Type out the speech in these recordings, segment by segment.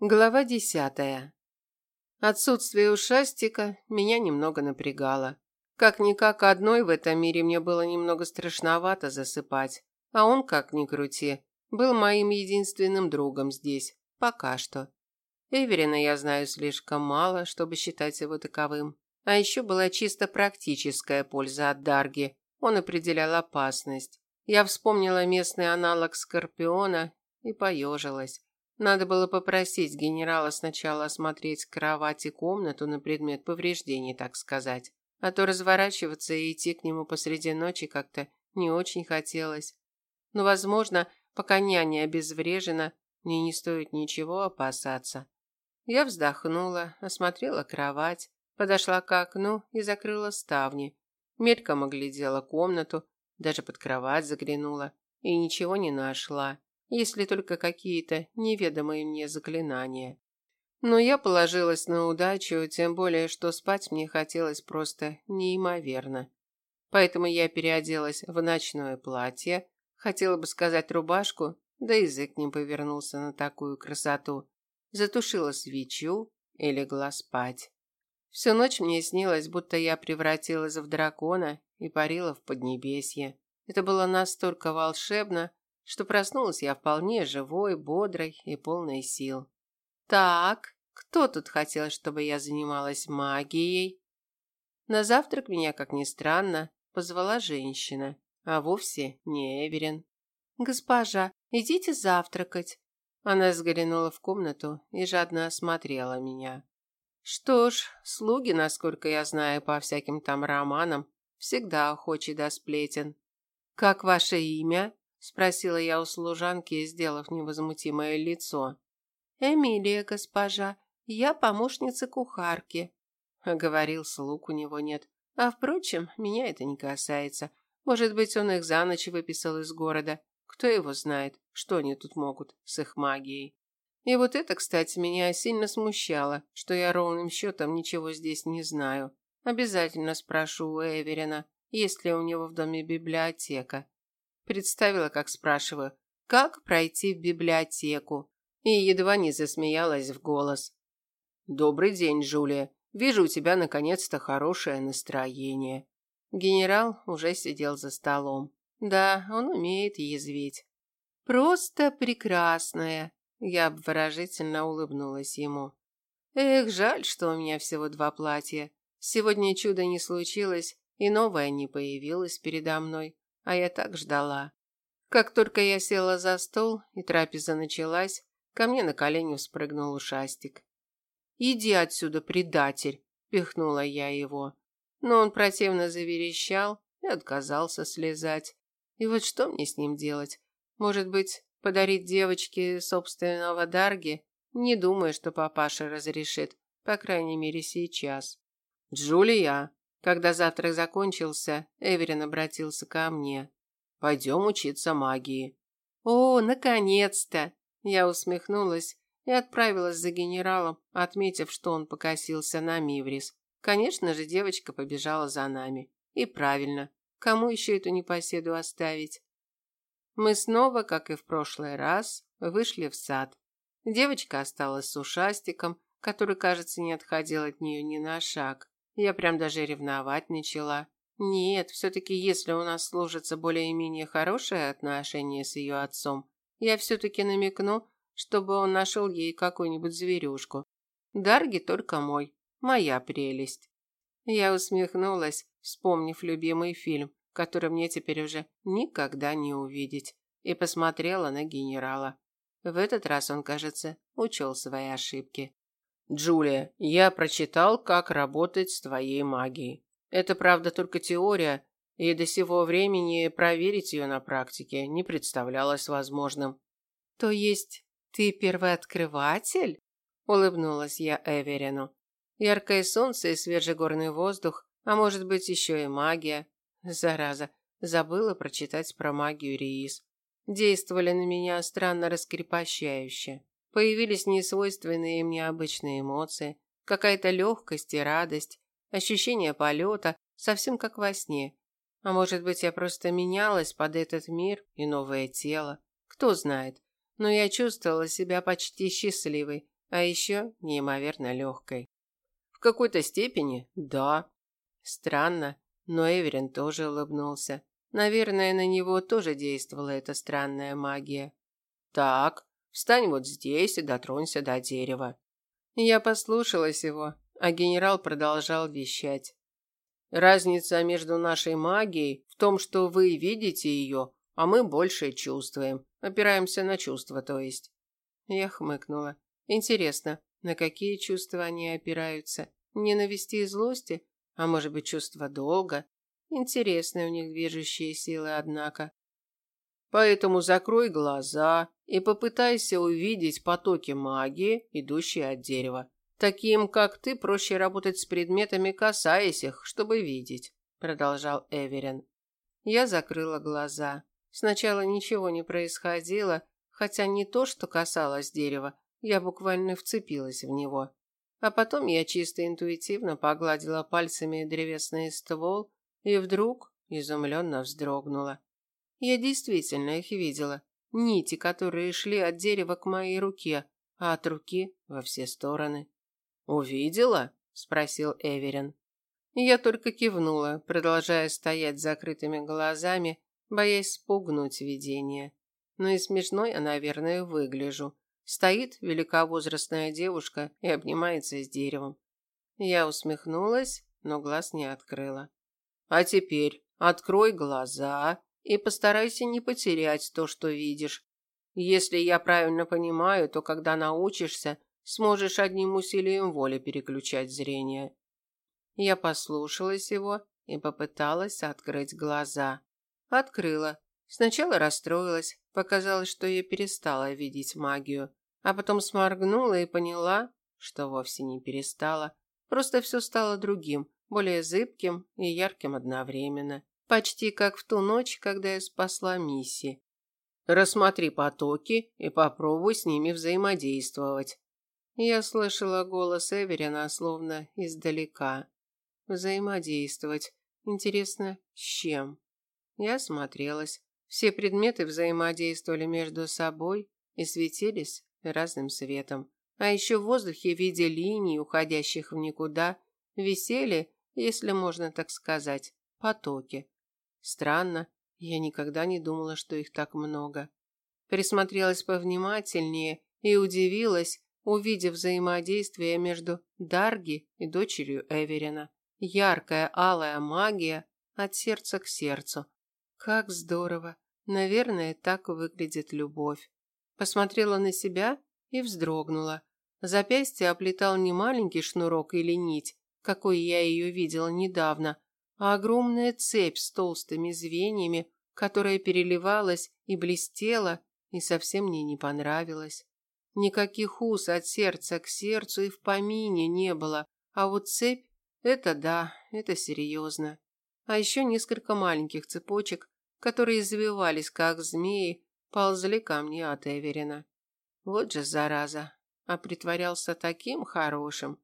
Глава десятая. Отсутствие ушастика меня немного напрягало. Как-никак одной в этом мире мне было немного страшновато засыпать. А он, как ни крути, был моим единственным другом здесь. Пока что. Эверина я знаю слишком мало, чтобы считать его таковым. А еще была чисто практическая польза от Дарги. Он определял опасность. Я вспомнила местный аналог Скорпиона и поежилась. Надо было попросить генерала сначала осмотреть кровать и комнату на предмет повреждений, так сказать. А то разворачиваться и идти к нему посреди ночи как-то не очень хотелось. Но, возможно, пока няня обезврежена, мне не стоит ничего опасаться. Я вздохнула, осмотрела кровать, подошла к окну и закрыла ставни. Мельком оглядела комнату, даже под кровать заглянула и ничего не нашла если только какие-то неведомые мне заклинания. Но я положилась на удачу, тем более, что спать мне хотелось просто неимоверно. Поэтому я переоделась в ночное платье, хотела бы сказать рубашку, да язык не повернулся на такую красоту. Затушила свечу и легла спать. Всю ночь мне снилось, будто я превратилась в дракона и парила в поднебесье. Это было настолько волшебно, что проснулась я вполне живой, бодрой и полной сил. Так, кто тут хотел, чтобы я занималась магией? На завтрак меня, как ни странно, позвала женщина, а вовсе не Эверин. Госпожа, идите завтракать. Она взглянула в комнату и жадно осмотрела меня. Что ж, слуги, насколько я знаю по всяким там романам, всегда охочи до сплетен. Как ваше имя? Спросила я у служанки, сделав невозмутимое лицо. Эмилия, госпожа, я помощница кухарки. Говорил, слуг у него нет. А впрочем, меня это не касается. Может быть, он их за ночь выписал из города. Кто его знает, что они тут могут с их магией. И вот это, кстати, меня сильно смущало, что я ровным счетом ничего здесь не знаю. Обязательно спрошу у Эверина, есть ли у него в доме библиотека. Представила, как спрашиваю, как пройти в библиотеку, и едва не засмеялась в голос. Добрый день, Жулия. Вижу у тебя наконец-то хорошее настроение. Генерал уже сидел за столом. Да, он умеет язвить. Просто прекрасная. Я обворожительно улыбнулась ему. Эх, жаль, что у меня всего два платья. Сегодня чудо не случилось, и новое не появилось передо мной а я так ждала. Как только я села за стол и трапеза началась, ко мне на колени спрыгнул ушастик. «Иди отсюда, предатель!» – пихнула я его. Но он противно заверещал и отказался слезать. И вот что мне с ним делать? Может быть, подарить девочке собственного Дарги? Не думаю, что папаша разрешит, по крайней мере сейчас. «Джулия!» Когда завтрак закончился, Эверин обратился ко мне. «Пойдем учиться магии». «О, наконец-то!» Я усмехнулась и отправилась за генералом, отметив, что он покосился на Миврис. Конечно же, девочка побежала за нами. И правильно. Кому еще эту непоседу оставить? Мы снова, как и в прошлый раз, вышли в сад. Девочка осталась с ушастиком, который, кажется, не отходил от нее ни на шаг. Я прям даже ревновать начала. Нет, все-таки если у нас сложится более-менее хорошее отношение с ее отцом, я все-таки намекну, чтобы он нашел ей какую-нибудь зверюшку. Дарги только мой, моя прелесть. Я усмехнулась, вспомнив любимый фильм, который мне теперь уже никогда не увидеть, и посмотрела на генерала. В этот раз он, кажется, учел свои ошибки. Джулия, я прочитал, как работать с твоей магией. Это, правда, только теория, и до сего времени проверить ее на практике не представлялось возможным. То есть ты первооткрыватель? Улыбнулась я Эверину. Яркое солнце и свежий горный воздух, а может быть еще и магия. Зараза, забыла прочитать про магию Риис. Действовали на меня странно раскрепощающе. Появились несвойственные мне обычные эмоции, какая-то легкость и радость, ощущение полета, совсем как во сне. А может быть, я просто менялась под этот мир и новое тело. Кто знает. Но я чувствовала себя почти счастливой, а еще неимоверно легкой. В какой-то степени, да. Странно, но Эверин тоже улыбнулся. Наверное, на него тоже действовала эта странная магия. Так, встань вот здесь и дотронься до дерева. Я послушалась его, а генерал продолжал вещать. Разница между нашей магией в том, что вы видите ее, а мы больше чувствуем. Опираемся на чувства, то есть. Я хмыкнула. Интересно, на какие чувства они опираются? Ненависти и злости? А может быть, чувство долга? Интересные у них движущие силы, однако. Поэтому закрой глаза и попытайся увидеть потоки магии, идущие от дерева. Таким, как ты, проще работать с предметами, касаясь их, чтобы видеть, продолжал Эверин. Я закрыла глаза. Сначала ничего не происходило, хотя не то, что касалось дерева, я буквально вцепилась в него. А потом я чисто интуитивно погладила пальцами древесный ствол и вдруг изумленно вздрогнула. Я действительно их видела. Нити, которые шли от дерева к моей руке, а от руки во все стороны. «Увидела?» – спросил Эверин. Я только кивнула, продолжая стоять с закрытыми глазами, боясь спугнуть видение. Но и смешной я, наверное, выгляжу. Стоит великовозрастная девушка и обнимается с деревом. Я усмехнулась, но глаз не открыла. А теперь открой глаза и постарайся не потерять то, что видишь. Если я правильно понимаю, то когда научишься, сможешь одним усилием воли переключать зрение. Я послушалась его и попыталась открыть глаза. Открыла. Сначала расстроилась, показалось, что я перестала видеть магию, а потом сморгнула и поняла, что вовсе не перестала. Просто все стало другим, более зыбким и ярким одновременно. Почти как в ту ночь, когда я спасла Мисси. Рассмотри потоки и попробуй с ними взаимодействовать. Я слышала голос Эверина словно издалека. Взаимодействовать. Интересно, с чем? Я смотрелась. Все предметы взаимодействовали между собой и светились разным светом. А еще в воздухе в виде линий, уходящих в никуда, висели если можно так сказать, потоки. Странно, я никогда не думала, что их так много. Присмотрелась повнимательнее и удивилась, увидев взаимодействие между Дарги и дочерью Эверина. Яркая алая магия от сердца к сердцу. Как здорово! Наверное, так выглядит любовь. Посмотрела на себя и вздрогнула. Запястье оплетал не маленький шнурок или нить, какой я ее видела недавно, а огромная цепь с толстыми звеньями, которая переливалась и блестела, и совсем мне не понравилась. Никаких уз от сердца к сердцу и в помине не было, а вот цепь – это да, это серьезно. А еще несколько маленьких цепочек, которые завивались, как змеи, ползли ко мне от Эверина. Вот же зараза, а притворялся таким хорошим.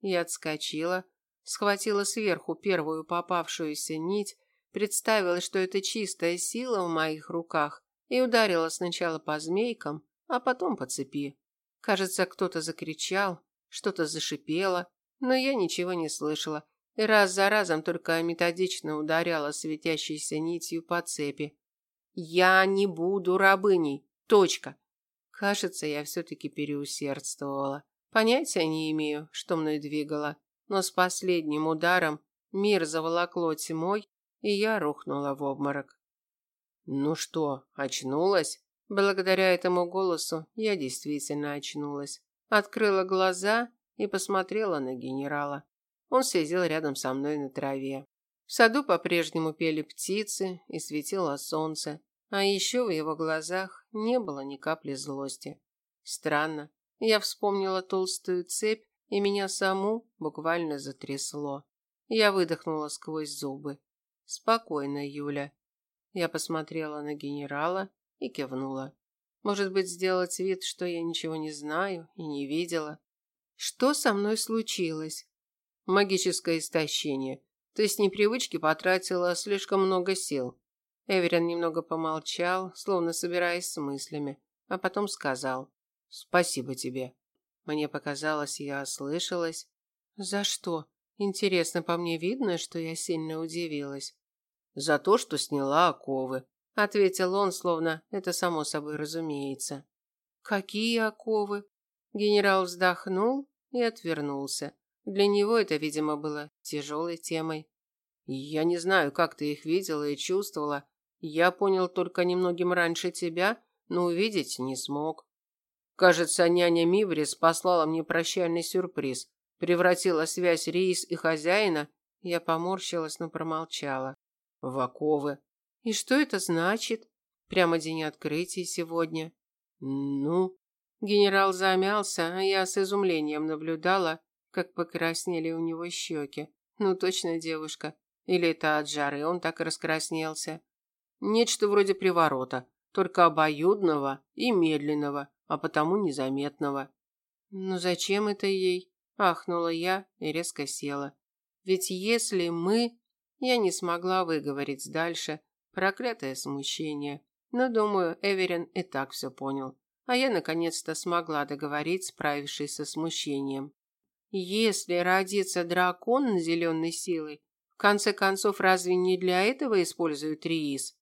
Я отскочила, схватила сверху первую попавшуюся нить, представила, что это чистая сила в моих руках, и ударила сначала по змейкам, а потом по цепи. Кажется, кто-то закричал, что-то зашипело, но я ничего не слышала, и раз за разом только методично ударяла светящейся нитью по цепи. «Я не буду рабыней. Точка!» Кажется, я все-таки переусердствовала. Понятия не имею, что мной двигало, но с последним ударом мир заволокло тьмой, и я рухнула в обморок. Ну что, очнулась? Благодаря этому голосу я действительно очнулась. Открыла глаза и посмотрела на генерала. Он сидел рядом со мной на траве. В саду по-прежнему пели птицы и светило солнце, а еще в его глазах не было ни капли злости. Странно, я вспомнила толстую цепь, и меня саму буквально затрясло. Я выдохнула сквозь зубы. Спокойно, Юля. Я посмотрела на генерала и кивнула. Может быть, сделать вид, что я ничего не знаю и не видела. Что со мной случилось? Магическое истощение. Ты с непривычки потратила слишком много сил. Эверин немного помолчал, словно собираясь с мыслями, а потом сказал: Спасибо тебе. Мне показалось, я ослышалась. За что? Интересно, по мне видно, что я сильно удивилась. За то, что сняла оковы, ответил он, словно это само собой разумеется. Какие оковы? Генерал вздохнул и отвернулся. Для него это, видимо, было тяжелой темой. Я не знаю, как ты их видела и чувствовала. Я понял только немногим раньше тебя, но увидеть не смог. Кажется, няня Миврис послала мне прощальный сюрприз. Превратила связь Рейс и хозяина. Я поморщилась, но промолчала. В оковы. И что это значит? Прямо день открытия сегодня. Ну, генерал замялся, а я с изумлением наблюдала, как покраснели у него щеки. Ну точно девушка. Или это от жары он так раскраснелся. Нечто вроде приворота, только обоюдного и медленного, а потому незаметного. Ну зачем это ей? ахнула я и резко села. Ведь если мы я не смогла выговорить дальше проклятое смущение. Но, думаю, Эверин и так все понял. А я наконец-то смогла договорить, справившись со смущением. Если родится дракон, наделенный силой, в конце концов, разве не для этого используют риис?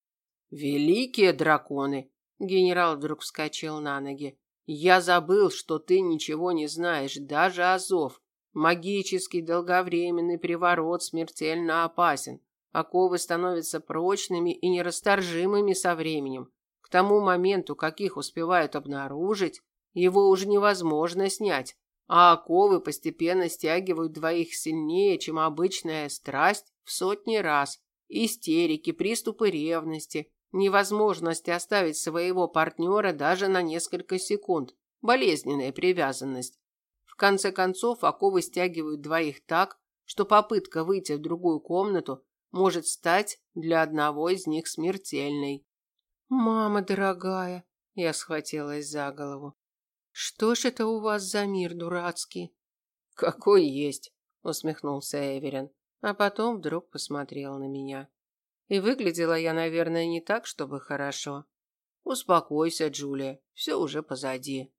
Великие драконы! Генерал вдруг вскочил на ноги. Я забыл, что ты ничего не знаешь, даже азов. Магический долговременный приворот смертельно опасен. Оковы становятся прочными и нерасторжимыми со временем. К тому моменту, как их успевают обнаружить, его уже невозможно снять, а оковы постепенно стягивают двоих сильнее, чем обычная страсть в сотни раз. Истерики, приступы ревности, невозможность оставить своего партнера даже на несколько секунд, болезненная привязанность. В конце концов, оковы стягивают двоих так, что попытка выйти в другую комнату может стать для одного из них смертельной. «Мама дорогая!» – я схватилась за голову. Что ж это у вас за мир дурацкий? Какой есть, усмехнулся Эверин, а потом вдруг посмотрел на меня. И выглядела я, наверное, не так, чтобы хорошо. Успокойся, Джулия, все уже позади.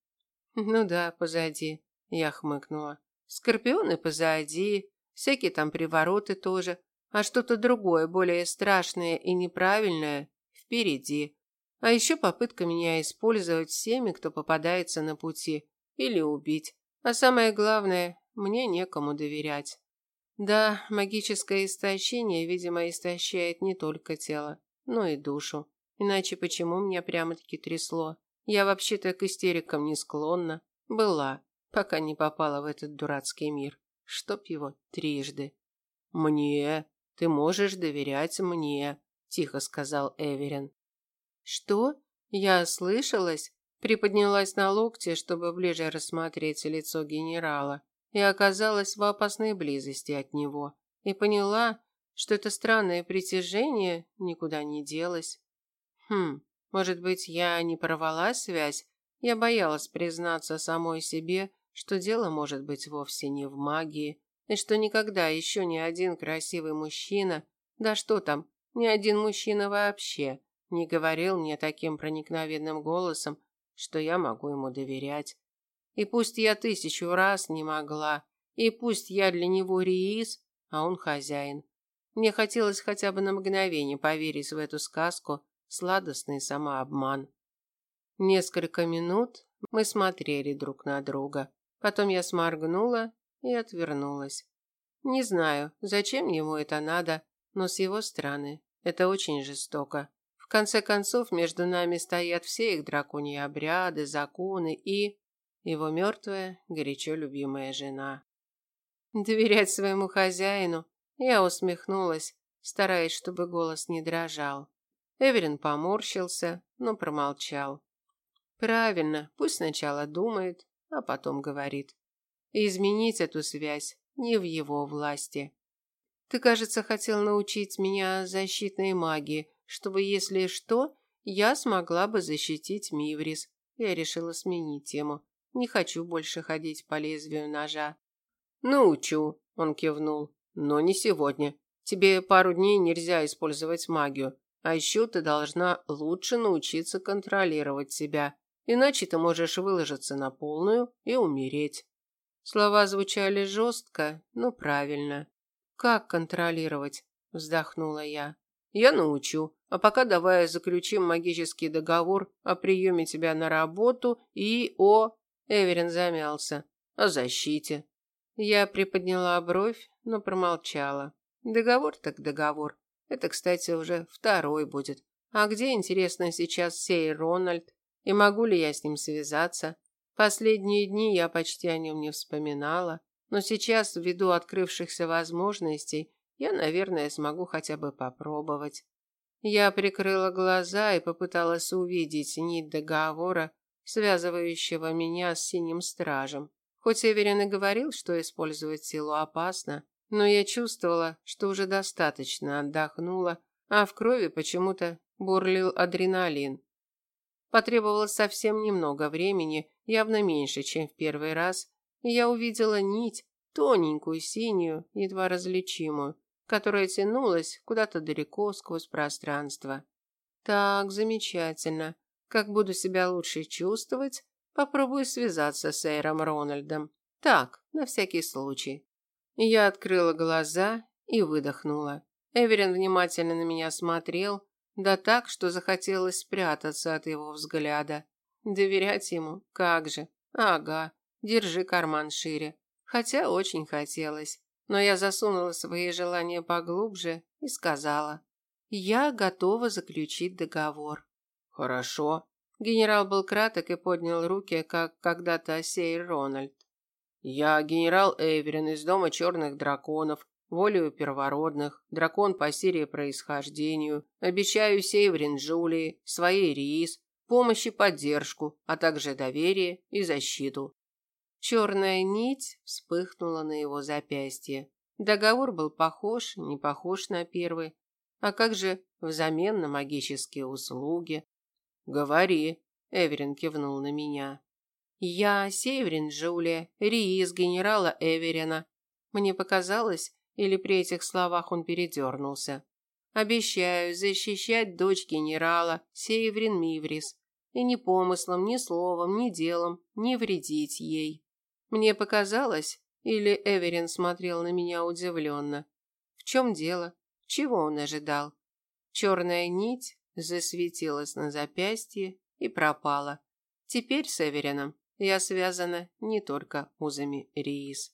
Ну да, позади, я хмыкнула. Скорпионы позади, всякие там привороты тоже, а что-то другое, более страшное и неправильное впереди. А еще попытка меня использовать всеми, кто попадается на пути, или убить. А самое главное, мне некому доверять. Да, магическое истощение, видимо, истощает не только тело, но и душу. Иначе почему меня прямо-таки трясло? Я вообще-то к истерикам не склонна. Была, пока не попала в этот дурацкий мир. Чтоб его трижды. «Мне? Ты можешь доверять мне», – тихо сказал Эверин. Что? Я слышалась, приподнялась на локте, чтобы ближе рассмотреть лицо генерала, и оказалась в опасной близости от него, и поняла, что это странное притяжение никуда не делось. Хм, может быть, я не порвала связь? Я боялась признаться самой себе, что дело может быть вовсе не в магии, и что никогда еще ни один красивый мужчина, да что там, ни один мужчина вообще, не говорил мне таким проникновенным голосом, что я могу ему доверять. И пусть я тысячу раз не могла, и пусть я для него риис, а он хозяин. Мне хотелось хотя бы на мгновение поверить в эту сказку, сладостный самообман. Несколько минут мы смотрели друг на друга. Потом я сморгнула и отвернулась. Не знаю, зачем ему это надо, но с его стороны это очень жестоко конце концов, между нами стоят все их драконьи обряды, законы и его мертвая, горячо любимая жена. Доверять своему хозяину я усмехнулась, стараясь, чтобы голос не дрожал. Эверин поморщился, но промолчал. Правильно, пусть сначала думает, а потом говорит. Изменить эту связь не в его власти. Ты, кажется, хотел научить меня защитной магии, чтобы, если что, я смогла бы защитить Миврис. Я решила сменить тему. Не хочу больше ходить по лезвию ножа. Научу, он кивнул. Но не сегодня. Тебе пару дней нельзя использовать магию. А еще ты должна лучше научиться контролировать себя. Иначе ты можешь выложиться на полную и умереть. Слова звучали жестко, но правильно. Как контролировать? Вздохнула я. Я научу. А пока давай заключим магический договор о приеме тебя на работу и о... Эверин замялся. О защите. Я приподняла бровь, но промолчала. Договор так договор. Это, кстати, уже второй будет. А где, интересно, сейчас сей Рональд? И могу ли я с ним связаться? Последние дни я почти о нем не вспоминала, но сейчас, ввиду открывшихся возможностей, я, наверное, смогу хотя бы попробовать. Я прикрыла глаза и попыталась увидеть нить договора, связывающего меня с синим стражем. Хоть Эверин и говорил, что использовать силу опасно, но я чувствовала, что уже достаточно отдохнула, а в крови почему-то бурлил адреналин. Потребовалось совсем немного времени, явно меньше, чем в первый раз, и я увидела нить, тоненькую, синюю, едва различимую, которая тянулась куда-то далеко сквозь пространство. Так, замечательно. Как буду себя лучше чувствовать, попробую связаться с Эйром Рональдом. Так, на всякий случай. Я открыла глаза и выдохнула. Эверин внимательно на меня смотрел, да так, что захотелось спрятаться от его взгляда. Доверять ему? Как же? Ага, держи карман шире. Хотя очень хотелось. Но я засунула свои желания поглубже и сказала. Я готова заключить договор. Хорошо. Генерал был краток и поднял руки, как когда-то Осей Рональд. Я генерал Эверин из дома черных драконов, волею первородных, дракон по серии происхождению, обещаю Сейврин Джулии, своей Риис, помощь и поддержку, а также доверие и защиту. Черная нить вспыхнула на его запястье. Договор был похож, не похож на первый. А как же взамен на магические услуги? Говори, Эверин кивнул на меня. Я Северин Джулия, Риис генерала Эверина. Мне показалось, или при этих словах он передернулся. Обещаю защищать дочь генерала Северин Миврис и ни помыслом, ни словом, ни делом не вредить ей. Мне показалось, или Эверин смотрел на меня удивленно. В чем дело? Чего он ожидал? Черная нить засветилась на запястье и пропала. Теперь с Эверином я связана не только узами Риис.